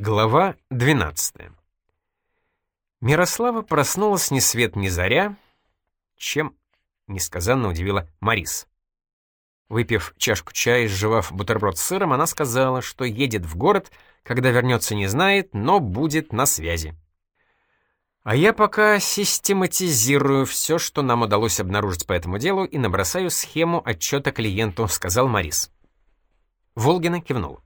Глава 12 Мирослава проснулась ни свет ни заря, чем несказанно удивила Марис. Выпив чашку чая и сживав бутерброд с сыром, она сказала, что едет в город, когда вернется не знает, но будет на связи. А я пока систематизирую все, что нам удалось обнаружить по этому делу, и набросаю схему отчета клиенту, сказал Марис. Волгина кивнул.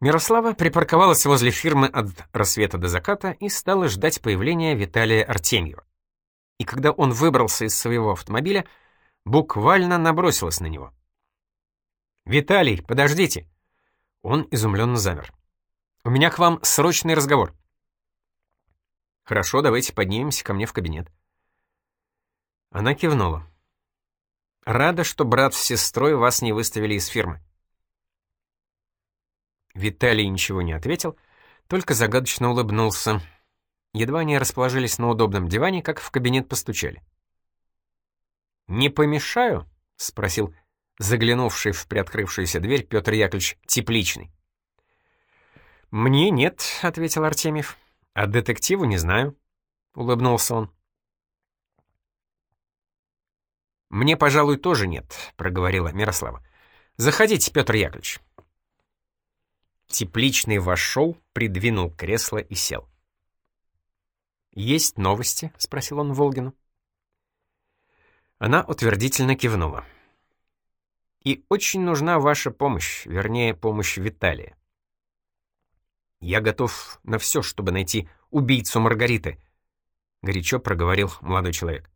Мирослава припарковалась возле фирмы от рассвета до заката и стала ждать появления Виталия Артемьева. И когда он выбрался из своего автомобиля, буквально набросилась на него. «Виталий, подождите!» Он изумленно замер. «У меня к вам срочный разговор». «Хорошо, давайте поднимемся ко мне в кабинет». Она кивнула. «Рада, что брат с сестрой вас не выставили из фирмы. Виталий ничего не ответил, только загадочно улыбнулся. Едва они расположились на удобном диване, как в кабинет постучали. «Не помешаю?» — спросил заглянувший в приоткрывшуюся дверь Петр Яковлевич Тепличный. «Мне нет», — ответил Артемьев. «А детективу не знаю», — улыбнулся он. «Мне, пожалуй, тоже нет», — проговорила Мирослава. «Заходите, Петр Яковлевич». Тепличный вошел, придвинул кресло и сел. «Есть новости?» — спросил он Волгину. Она утвердительно кивнула. «И очень нужна ваша помощь, вернее, помощь Виталия. Я готов на все, чтобы найти убийцу Маргариты», — горячо проговорил молодой человек.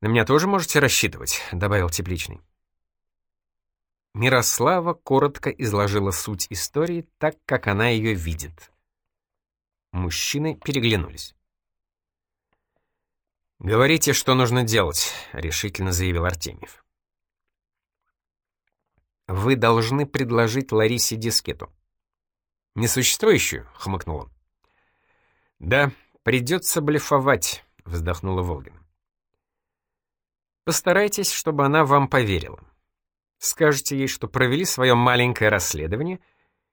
«На меня тоже можете рассчитывать», — добавил Тепличный. Мирослава коротко изложила суть истории так, как она ее видит. Мужчины переглянулись. «Говорите, что нужно делать», — решительно заявил Артемьев. «Вы должны предложить Ларисе дискету». «Несуществующую?» — хмыкнул он. «Да, придется блефовать», — вздохнула Волгина. «Постарайтесь, чтобы она вам поверила. Скажете ей, что провели свое маленькое расследование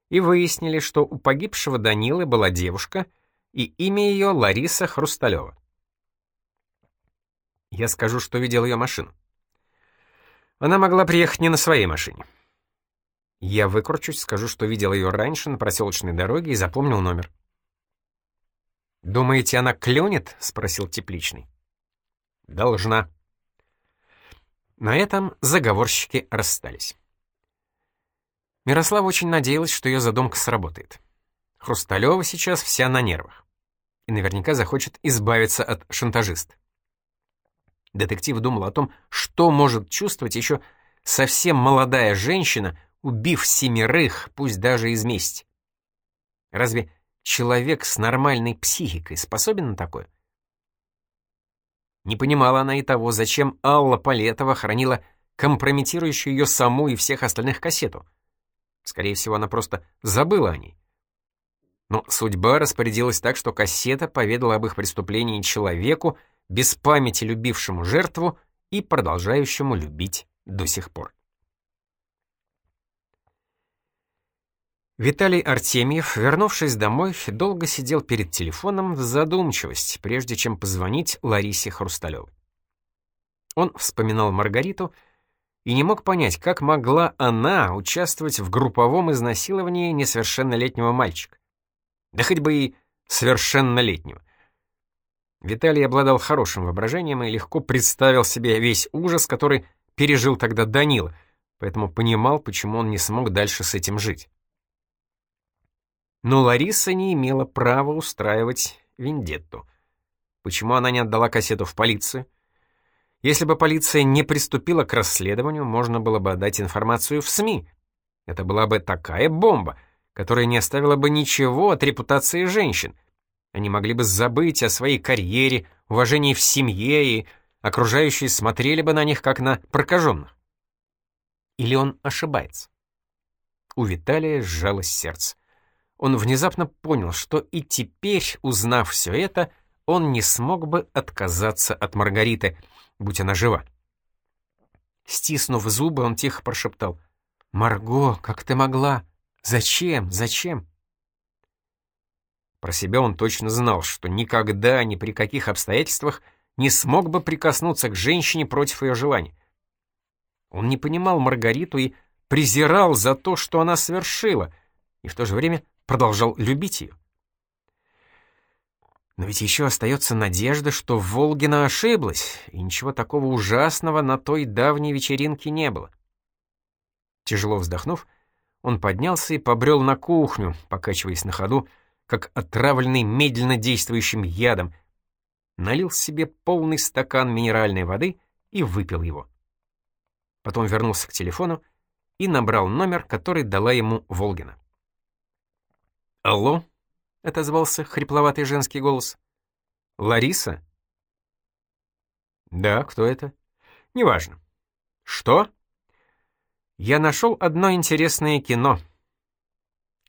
и выяснили, что у погибшего Данилы была девушка, и имя ее Лариса Хрусталева. Я скажу, что видел ее машину. Она могла приехать не на своей машине. Я выкручусь, скажу, что видел ее раньше на проселочной дороге и запомнил номер. «Думаете, она клюнет?» — спросил Тепличный. «Должна», на этом заговорщики расстались. Мирослава очень надеялась, что ее задумка сработает. Хрусталева сейчас вся на нервах. И наверняка захочет избавиться от шантажиста. Детектив думал о том, что может чувствовать еще совсем молодая женщина, убив семерых, пусть даже из мести. Разве человек с нормальной психикой способен на такое? Не понимала она и того, зачем Алла Полетова хранила компрометирующую ее саму и всех остальных кассету. Скорее всего, она просто забыла о ней. Но судьба распорядилась так, что кассета поведала об их преступлении человеку, без памяти любившему жертву и продолжающему любить до сих пор. Виталий Артемьев, вернувшись домой, долго сидел перед телефоном в задумчивости, прежде чем позвонить Ларисе Хрусталевой. Он вспоминал Маргариту и не мог понять, как могла она участвовать в групповом изнасиловании несовершеннолетнего мальчика. Да хоть бы и совершеннолетнего. Виталий обладал хорошим воображением и легко представил себе весь ужас, который пережил тогда Данила, поэтому понимал, почему он не смог дальше с этим жить. Но Лариса не имела права устраивать вендетту. Почему она не отдала кассету в полицию? Если бы полиция не приступила к расследованию, можно было бы отдать информацию в СМИ. Это была бы такая бомба, которая не оставила бы ничего от репутации женщин. Они могли бы забыть о своей карьере, уважении в семье, и окружающие смотрели бы на них как на прокаженных. Или он ошибается? У Виталия сжалось сердце он внезапно понял, что и теперь, узнав все это, он не смог бы отказаться от Маргариты, будь она жива. Стиснув зубы, он тихо прошептал. «Марго, как ты могла? Зачем? Зачем? Про себя он точно знал, что никогда, ни при каких обстоятельствах не смог бы прикоснуться к женщине против ее желаний. Он не понимал Маргариту и презирал за то, что она совершила, и в то же время продолжал любить ее. Но ведь еще остается надежда, что Волгина ошиблась, и ничего такого ужасного на той давней вечеринке не было. Тяжело вздохнув, он поднялся и побрел на кухню, покачиваясь на ходу, как отравленный медленно действующим ядом, налил себе полный стакан минеральной воды и выпил его. Потом вернулся к телефону и набрал номер, который дала ему Волгина. «Алло?» — отозвался хрипловатый женский голос. «Лариса?» «Да, кто это?» «Неважно». «Что?» «Я нашел одно интересное кино».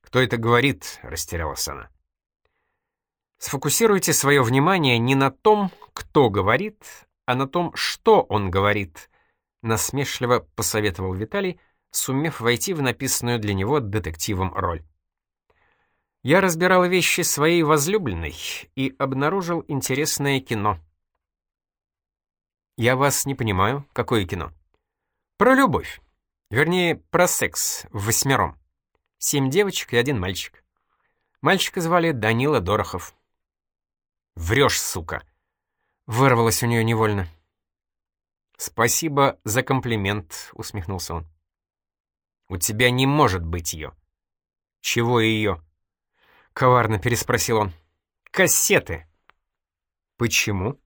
«Кто это говорит?» — растерялась она. Сфокусируйте свое внимание не на том, кто говорит, а на том, что он говорит, насмешливо посоветовал Виталий, сумев войти в написанную для него детективом роль. Я разбирал вещи своей возлюбленной и обнаружил интересное кино. Я вас не понимаю, какое кино? Про любовь. Вернее, про секс в восьмером. Семь девочек и один мальчик. Мальчика звали Данила Дорохов. Врешь, сука!» Вырвалось у нее невольно. «Спасибо за комплимент», — усмехнулся он. «У тебя не может быть ее». «Чего ее?» — коварно переспросил он. «Кассеты». «Почему?»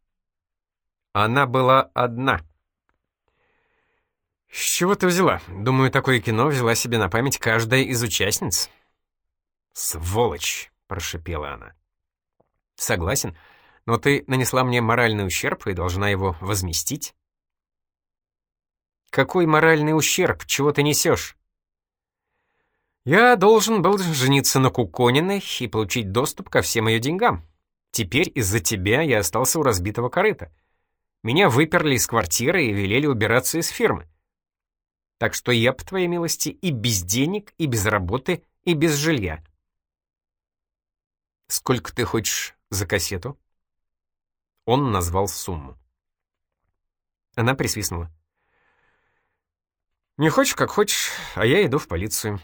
«Она была одна». «С чего ты взяла? Думаю, такое кино взяла себе на память каждая из участниц». «Сволочь!» — прошипела она. Согласен, но ты нанесла мне моральный ущерб и должна его возместить. Какой моральный ущерб? Чего ты несешь? Я должен был жениться на Кукониной и получить доступ ко всем ее деньгам. Теперь из-за тебя я остался у разбитого корыта. Меня выперли из квартиры и велели убираться из фирмы. Так что я, по твоей милости, и без денег, и без работы, и без жилья. Сколько ты хочешь за кассету?» Он назвал сумму. Она присвистнула. «Не хочешь, как хочешь, а я иду в полицию».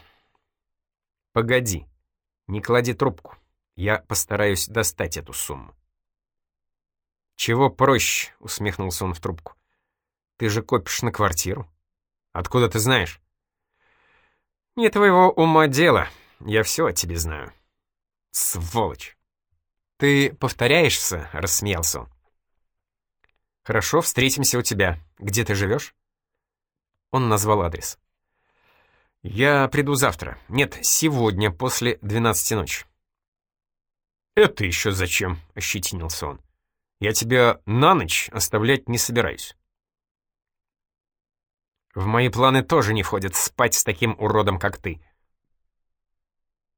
«Погоди, не клади трубку. Я постараюсь достать эту сумму». «Чего проще?» — усмехнулся он в трубку. «Ты же копишь на квартиру. Откуда ты знаешь?» «Не твоего ума дело. Я все о тебе знаю». «Сволочь!» «Ты повторяешься?» — рассмеялся он. «Хорошо, встретимся у тебя. Где ты живешь?» Он назвал адрес. «Я приду завтра. Нет, сегодня, после двенадцати ночи». «Это еще зачем?» — ощетинился он. «Я тебя на ночь оставлять не собираюсь». «В мои планы тоже не входит спать с таким уродом, как ты».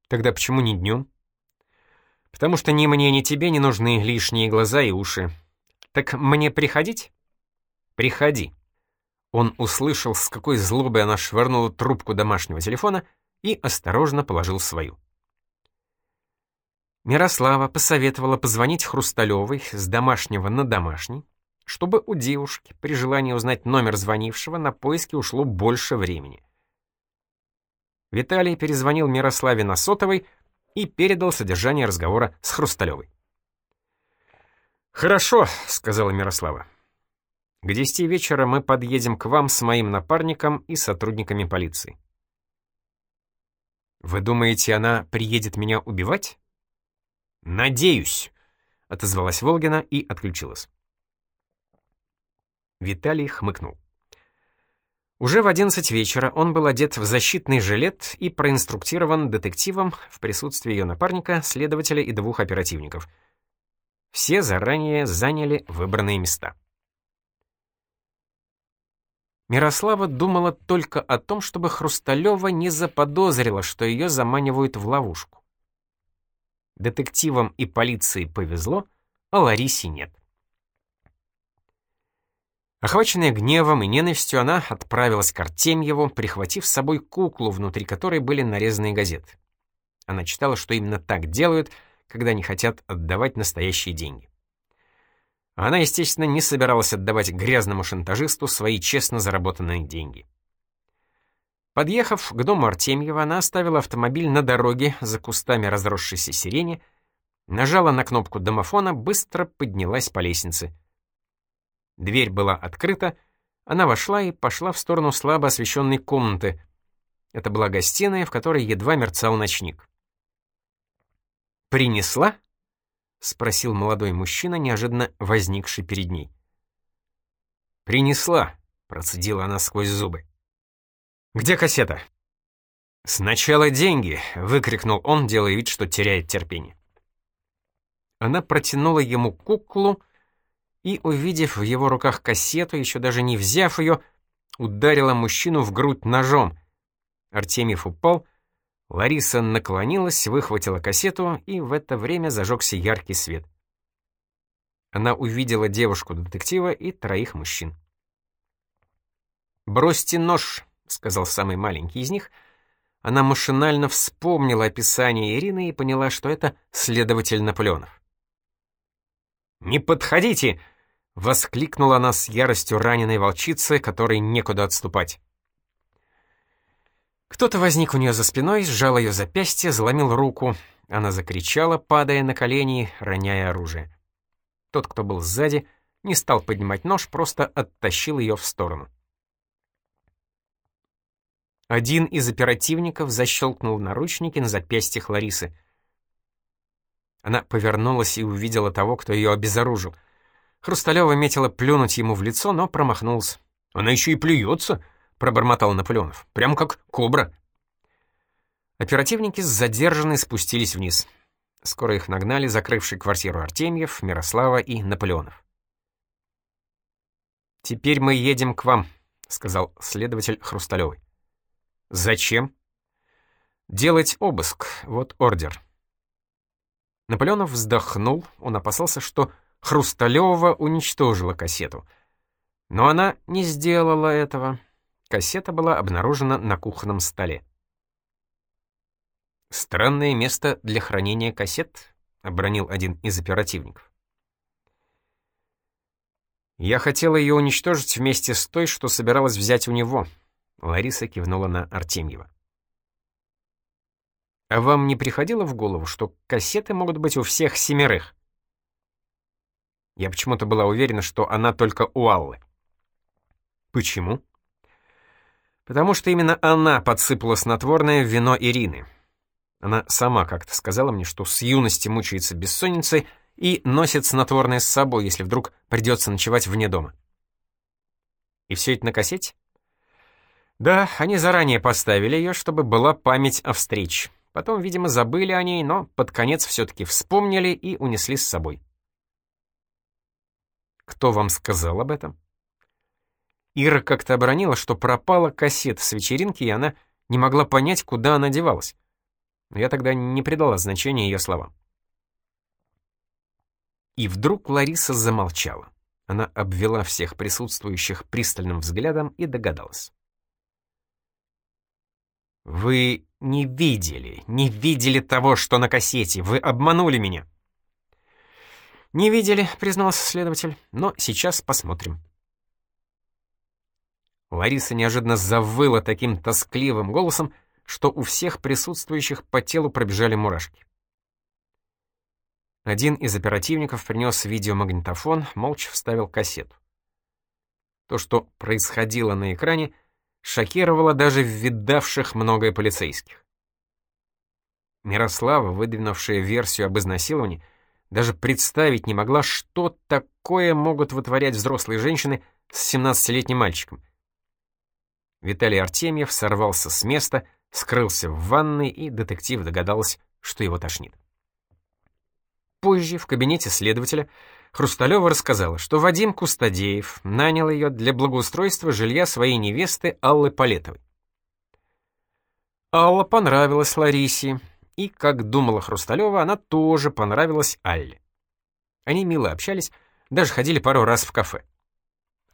«Тогда почему не днем?» Потому что ни мне, ни тебе не нужны лишние глаза и уши. Так мне приходить? Приходи. Он услышал, с какой злобой она швырнула трубку домашнего телефона и осторожно положил свою. Мирослава посоветовала позвонить Хрусталевой с домашнего на домашний, чтобы у девушки при желании узнать номер звонившего на поиски ушло больше времени. Виталий перезвонил Мирославе на сотовой, и передал содержание разговора с Хрусталевой. «Хорошо», — сказала Мирослава. «К десяти вечера мы подъедем к вам с моим напарником и сотрудниками полиции». «Вы думаете, она приедет меня убивать?» «Надеюсь», — отозвалась Волгина и отключилась. Виталий хмыкнул. Уже в 11 вечера он был одет в защитный жилет и проинструктирован детективом в присутствии ее напарника, следователя и двух оперативников. Все заранее заняли выбранные места. Мирослава думала только о том, чтобы Хрусталева не заподозрила, что ее заманивают в ловушку. Детективам и полиции повезло, а Ларисе нет. Охваченная гневом и ненавистью, она отправилась к Артемьеву, прихватив с собой куклу, внутри которой были нарезанные газеты. Она читала, что именно так делают, когда не хотят отдавать настоящие деньги. Она, естественно, не собиралась отдавать грязному шантажисту свои честно заработанные деньги. Подъехав к дому Артемьева, она оставила автомобиль на дороге за кустами разросшейся сирени, нажала на кнопку домофона, быстро поднялась по лестнице. Дверь была открыта, она вошла и пошла в сторону слабо освещенной комнаты. Это была гостиная, в которой едва мерцал ночник. «Принесла?» — спросил молодой мужчина, неожиданно возникший перед ней. «Принесла», — процедила она сквозь зубы. «Где кассета?» «Сначала деньги!» — выкрикнул он, делая вид, что теряет терпение. Она протянула ему куклу и, увидев в его руках кассету, еще даже не взяв ее, ударила мужчину в грудь ножом. Артемьев упал, Лариса наклонилась, выхватила кассету, и в это время зажегся яркий свет. Она увидела девушку-детектива и троих мужчин. «Бросьте нож», — сказал самый маленький из них. Она машинально вспомнила описание Ирины и поняла, что это следователь Наполеонов. «Не подходите!» — воскликнула она с яростью раненой волчицы, которой некуда отступать. Кто-то возник у нее за спиной, сжал ее запястье, заломил руку. Она закричала, падая на колени, роняя оружие. Тот, кто был сзади, не стал поднимать нож, просто оттащил ее в сторону. Один из оперативников защелкнул наручники на запястьях Ларисы. Она повернулась и увидела того, кто ее обезоружил. Хрусталева метила плюнуть ему в лицо, но промахнулся. «Она еще и плюется!» Пробормотал Наполеонов. «Прям как кобра». Оперативники задержанные спустились вниз. Скоро их нагнали закрывший квартиру Артемьев, Мирослава и Наполеонов. «Теперь мы едем к вам», — сказал следователь Хрусталевой. «Зачем?» «Делать обыск. Вот ордер». Наполеонов вздохнул, он опасался, что Хрусталева уничтожила кассету. Но она не сделала этого. Кассета была обнаружена на кухонном столе. «Странное место для хранения кассет», — обронил один из оперативников. «Я хотела ее уничтожить вместе с той, что собиралась взять у него», — Лариса кивнула на Артемьева. «А вам не приходило в голову, что кассеты могут быть у всех семерых?» Я почему-то была уверена, что она только у Аллы. «Почему?» Потому что именно она подсыпала снотворное в вино Ирины. Она сама как-то сказала мне, что с юности мучается бессонницей и носит снотворное с собой, если вдруг придется ночевать вне дома. И все это на кассете? Да, они заранее поставили ее, чтобы была память о встрече. Потом, видимо, забыли о ней, но под конец все-таки вспомнили и унесли с собой. Кто вам сказал об этом? Ира как-то обронила, что пропала кассета с вечеринки, и она не могла понять, куда она девалась. Но я тогда не придала значения ее словам. И вдруг Лариса замолчала. Она обвела всех присутствующих пристальным взглядом и догадалась. «Вы не видели, не видели того, что на кассете. Вы обманули меня». «Не видели», — признался следователь, — «но сейчас посмотрим». Лариса неожиданно завыла таким тоскливым голосом, что у всех присутствующих по телу пробежали мурашки. Один из оперативников принес видеомагнитофон, молча вставил кассету. То, что происходило на экране, шокировало даже видавших многое полицейских. Мирослава, выдвинувшая версию об изнасиловании, даже представить не могла, что такое могут вытворять взрослые женщины с 17-летним мальчиком — Виталий Артемьев сорвался с места, скрылся в ванной, и детектив догадался, что его тошнит. Позже, в кабинете следователя, Хрусталева рассказала, что Вадим Кустадеев нанял ее для благоустройства жилья своей невесты Аллы Палетовой. Алла понравилась Ларисе, и, как думала Хрусталева, она тоже понравилась Алле. Они мило общались, даже ходили пару раз в кафе.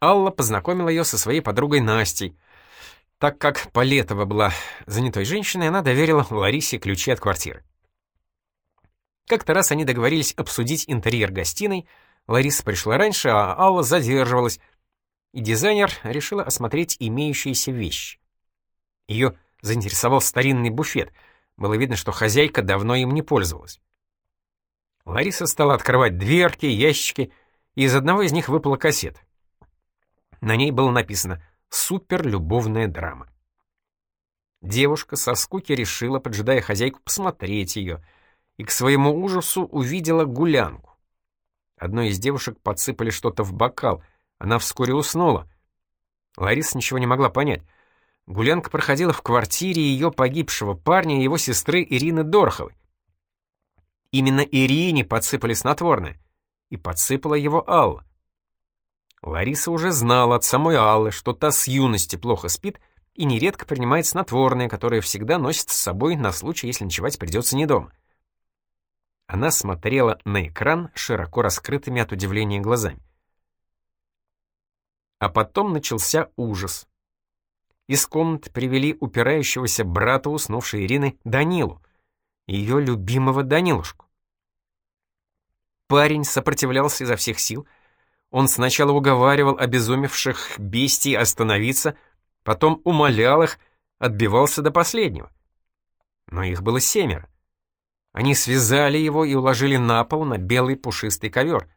Алла познакомила ее со своей подругой Настей. Так как Полетова была занятой женщиной, она доверила Ларисе ключи от квартиры. Как-то раз они договорились обсудить интерьер гостиной, Лариса пришла раньше, а Алла задерживалась, и дизайнер решила осмотреть имеющиеся вещи. Ее заинтересовал старинный буфет, было видно, что хозяйка давно им не пользовалась. Лариса стала открывать дверки, ящики, и из одного из них выпала кассета. На ней было написано «Суперлюбовная драма». Девушка со скуки решила, поджидая хозяйку, посмотреть ее, и к своему ужасу увидела гулянку. Одной из девушек подсыпали что-то в бокал, она вскоре уснула. Лариса ничего не могла понять. Гулянка проходила в квартире ее погибшего парня и его сестры Ирины Дороховой. Именно Ирине подсыпали снотворное, и подсыпала его Алла. Лариса уже знала от самой Аллы, что та с юности плохо спит и нередко принимает снотворное, которое всегда носит с собой на случай, если ночевать придется не дома. Она смотрела на экран широко раскрытыми от удивления глазами. А потом начался ужас. Из комнаты привели упирающегося брата уснувшей Ирины Данилу, ее любимого Данилушку. Парень сопротивлялся изо всех сил, он сначала уговаривал обезумевших бестий остановиться, потом умолял их, отбивался до последнего. Но их было семеро. Они связали его и уложили на пол на белый пушистый ковер.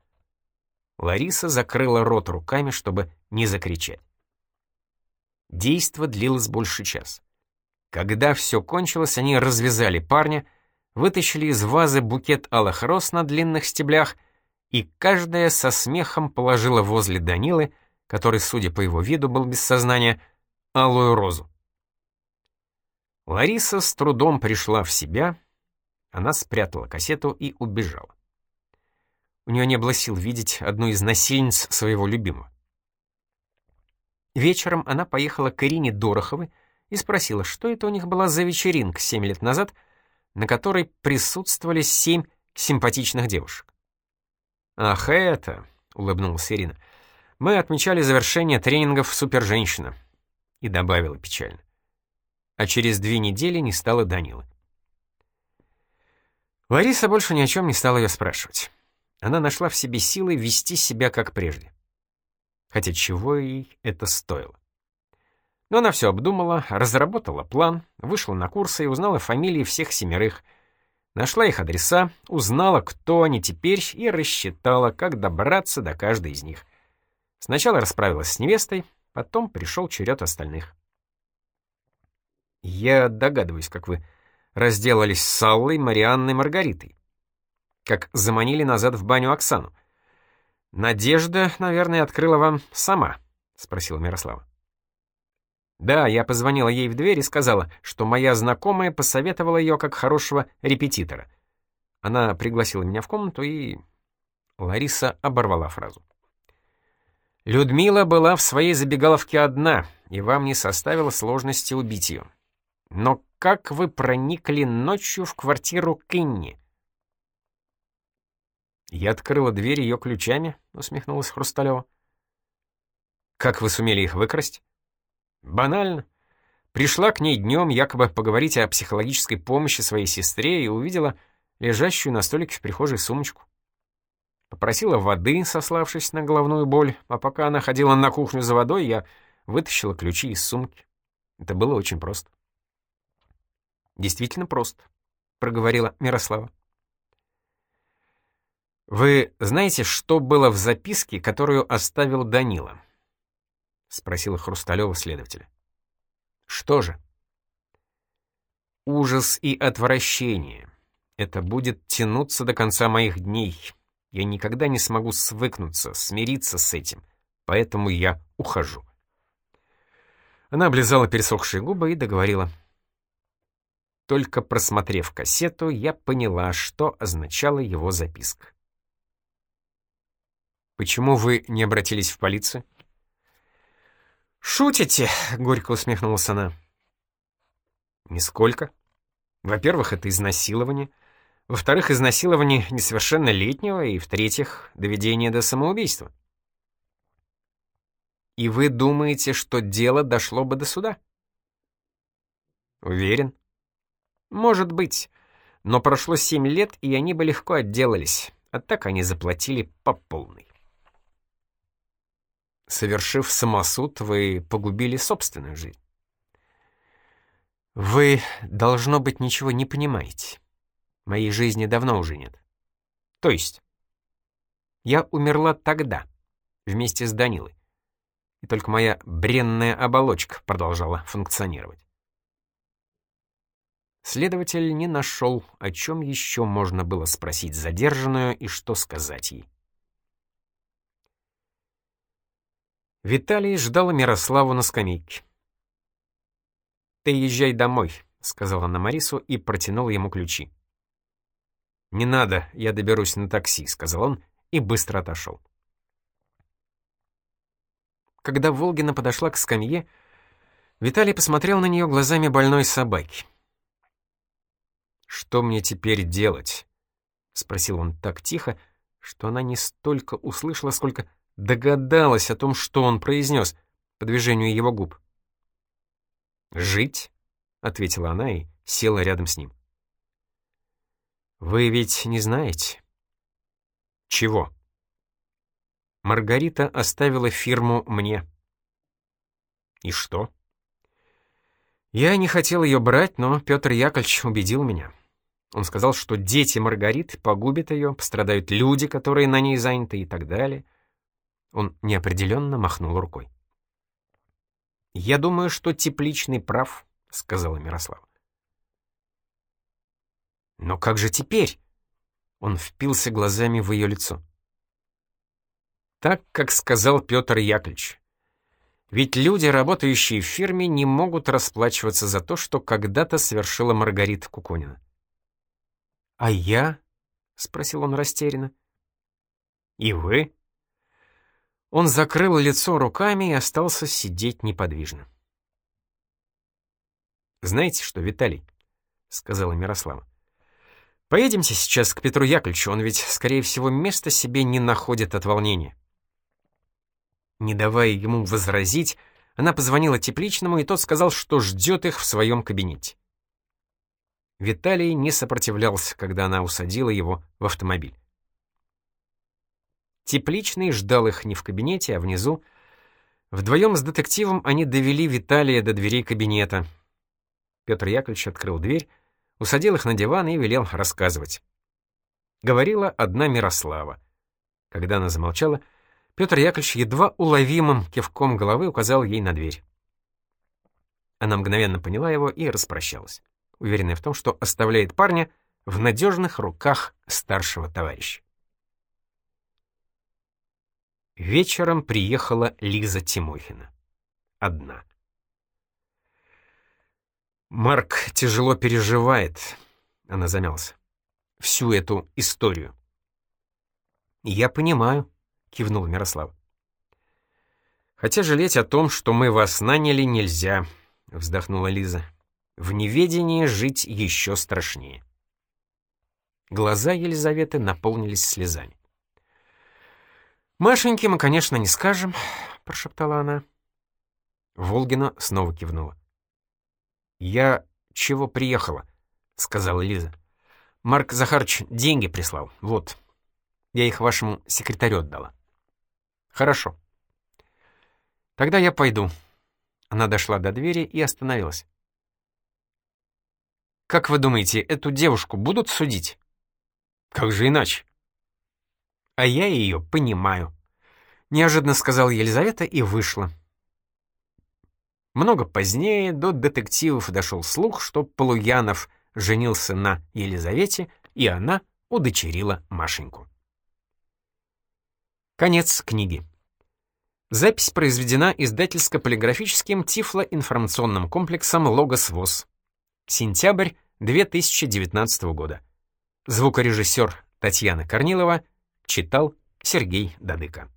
Лариса закрыла рот руками, чтобы не закричать. Действо длилось больше часа. Когда все кончилось, они развязали парня, вытащили из вазы букет алых роз на длинных стеблях — и каждая со смехом положила возле Данилы, который, судя по его виду, был без сознания, алую розу. Лариса с трудом пришла в себя, она спрятала кассету и убежала. У нее не было сил видеть одну из насильниц своего любимого. Вечером она поехала к Ирине Дороховой и спросила, что это у них была за вечеринка семь лет назад, на которой присутствовали семь симпатичных девушек. «Ах, это...» — улыбнулась Ирина. «Мы отмечали завершение тренингов «Суперженщина». И добавила печально. А через две недели не стало Данилы. Лариса больше ни о чем не стала ее спрашивать. Она нашла в себе силы вести себя как прежде. Хотя чего ей это стоило. Но она все обдумала, разработала план, вышла на курсы и узнала фамилии всех семерых — Нашла их адреса, узнала, кто они теперь, и рассчитала, как добраться до каждой из них. Сначала расправилась с невестой, потом пришел черед остальных. Я догадываюсь, как вы разделались с Аллой, Марианной, Маргаритой. Как заманили назад в баню Оксану. Надежда, наверное, открыла вам сама, — спросила Мирослава. Да, я позвонила ей в дверь и сказала, что моя знакомая посоветовала ее как хорошего репетитора. Она пригласила меня в комнату и... Лариса оборвала фразу. Людмила была в своей забегаловке одна, и вам не составило сложности убить ее. Но как вы проникли ночью в квартиру Кинни? Я открыла дверь ее ключами, усмехнулась Хрусталева. Как вы сумели их выкрасть? Банально. Пришла к ней днем якобы поговорить о психологической помощи своей сестре и увидела лежащую на столике в прихожей сумочку. Попросила воды, сославшись на головную боль, а пока она ходила на кухню за водой, я вытащила ключи из сумки. Это было очень просто. «Действительно просто», — проговорила Мирослава. «Вы знаете, что было в записке, которую оставил Данила?» — спросила Хрусталева следователя. «Что же?» «Ужас и отвращение. Это будет тянуться до конца моих дней. Я никогда не смогу свыкнуться, смириться с этим, поэтому я ухожу». Она облизала пересохшие губы и договорила. Только просмотрев кассету, я поняла, что означала его записка. «Почему вы не обратились в полицию?» «Шутите?» — горько усмехнулась она. «Нисколько. Во-первых, это изнасилование. Во-вторых, изнасилование несовершеннолетнего. И, в-третьих, доведение до самоубийства». И вы думаете, что дело дошло бы до суда? Уверен. Может быть. Но прошло семь лет, и они бы легко отделались. А так они заплатили по полной. Совершив самосуд, вы погубили собственную жизнь. Вы, должно быть, ничего не понимаете. Моей жизни давно уже нет. То есть, я умерла тогда, вместе с Данилой. И только моя бренная оболочка продолжала функционировать. Следователь не нашел, о чем еще можно было спросить задержанную и что сказать ей. Виталий ждал Мирославу на скамейке. «Ты езжай домой», — сказала она Марису и протянула ему ключи. «Не надо, я доберусь на такси», — сказал он и быстро отошел. Когда Волгина подошла к скамье, Виталий посмотрел на нее глазами больной собаки. «Что мне теперь делать?» — спросил он так тихо, что она не столько услышала, сколько догадалась о том, что он произнес по движению его губ. «Жить?» — ответила она и села рядом с ним. «Вы ведь не знаете?» «Чего?» «Маргарита оставила фирму мне». «И что?» «Я не хотел ее брать, но Петр Яковлевич убедил меня». Он сказал, что дети Маргариты погубят ее, пострадают люди, которые на ней заняты и так далее. Он неопределенно махнул рукой. «Я думаю, что Тепличный прав», — сказала Мирослава. «Но как же теперь?» Он впился глазами в ее лицо. Так, как сказал Петр Яковлевич. Ведь люди, работающие в фирме, не могут расплачиваться за то, что когда-то совершила Маргарита Куконина. «А я?» — спросил он растерянно. «И вы?» Он закрыл лицо руками и остался сидеть неподвижно. «Знаете что, Виталий?» — сказала Мирослава. Поедемте сейчас к Петру Яковлевичу, он ведь, скорее всего, места себе не находит от волнения. Не давая ему возразить, она позвонила Тепличному, и тот сказал, что ждет их в своем кабинете. Виталий не сопротивлялся, когда она усадила его в автомобиль. Тепличный ждал их не в кабинете, а внизу. Вдвоем с детективом они довели Виталия до дверей кабинета. Петр Яковлевич открыл дверь, усадил их на диван и велел рассказывать. Говорила одна Мирослава. Когда она замолчала, Петр Яковлевич едва уловимым кивком головы указал ей на дверь. Она мгновенно поняла его и распрощалась, уверенная в том, что оставляет парня в надежных руках старшего товарища. Вечером приехала Лиза Тимохина. Одна. Марк тяжело переживает, она замялась, всю эту историю. Я понимаю, кивнул Мирослав. Хотя жалеть о том, что мы вас наняли, нельзя, вздохнула Лиза. В неведении жить еще страшнее. Глаза Елизаветы наполнились слезами. «Машеньке мы, конечно, не скажем», — прошептала она. Волгина снова кивнула. «Я чего приехала?» — сказала Лиза. «Марк Захарович деньги прислал. Вот. Я их вашему секретарю отдала». «Хорошо. Тогда я пойду». Она дошла до двери и остановилась. «Как вы думаете, эту девушку будут судить?» «Как же иначе?» «А я ее понимаю», — неожиданно сказала Елизавета и вышла. Много позднее до детективов дошел слух, что Полуянов женился на Елизавете, и она удочерила Машеньку. Конец книги. Запись произведена издательско-полиграфическим тифлоинформационным комплексом «Логос ВОЗ». Сентябрь 2019 года. Звукорежиссер Татьяна Корнилова читал Сергей Дадыко.